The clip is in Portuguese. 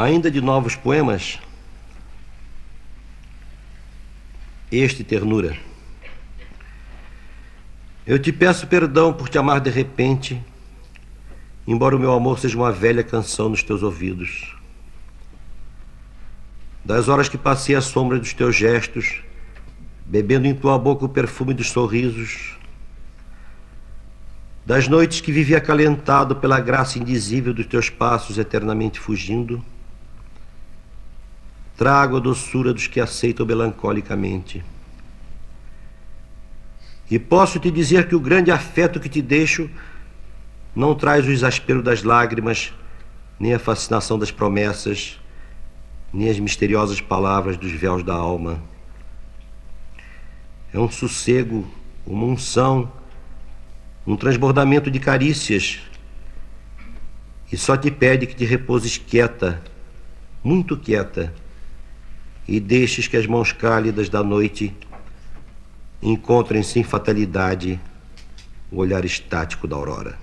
Ainda de novos poemas, este ternura. Eu te peço perdão por te amar de repente, embora o meu amor seja uma velha canção nos teus ouvidos. Das horas que passei à sombra dos teus gestos, bebendo em tua boca o perfume dos sorrisos, das noites que vivi acalentado pela graça indizível dos teus passos eternamente fugindo, Trago a doçura dos que aceitam melancolicamente. E posso te dizer que o grande afeto que te deixo não traz o exaspero das lágrimas, nem a fascinação das promessas, nem as misteriosas palavras dos véus da alma. É um sossego, uma unção, um transbordamento de carícias, e só te pede que te repouses quieta, muito quieta e deixes que as mãos cálidas da noite encontrem sem fatalidade o olhar estático da aurora.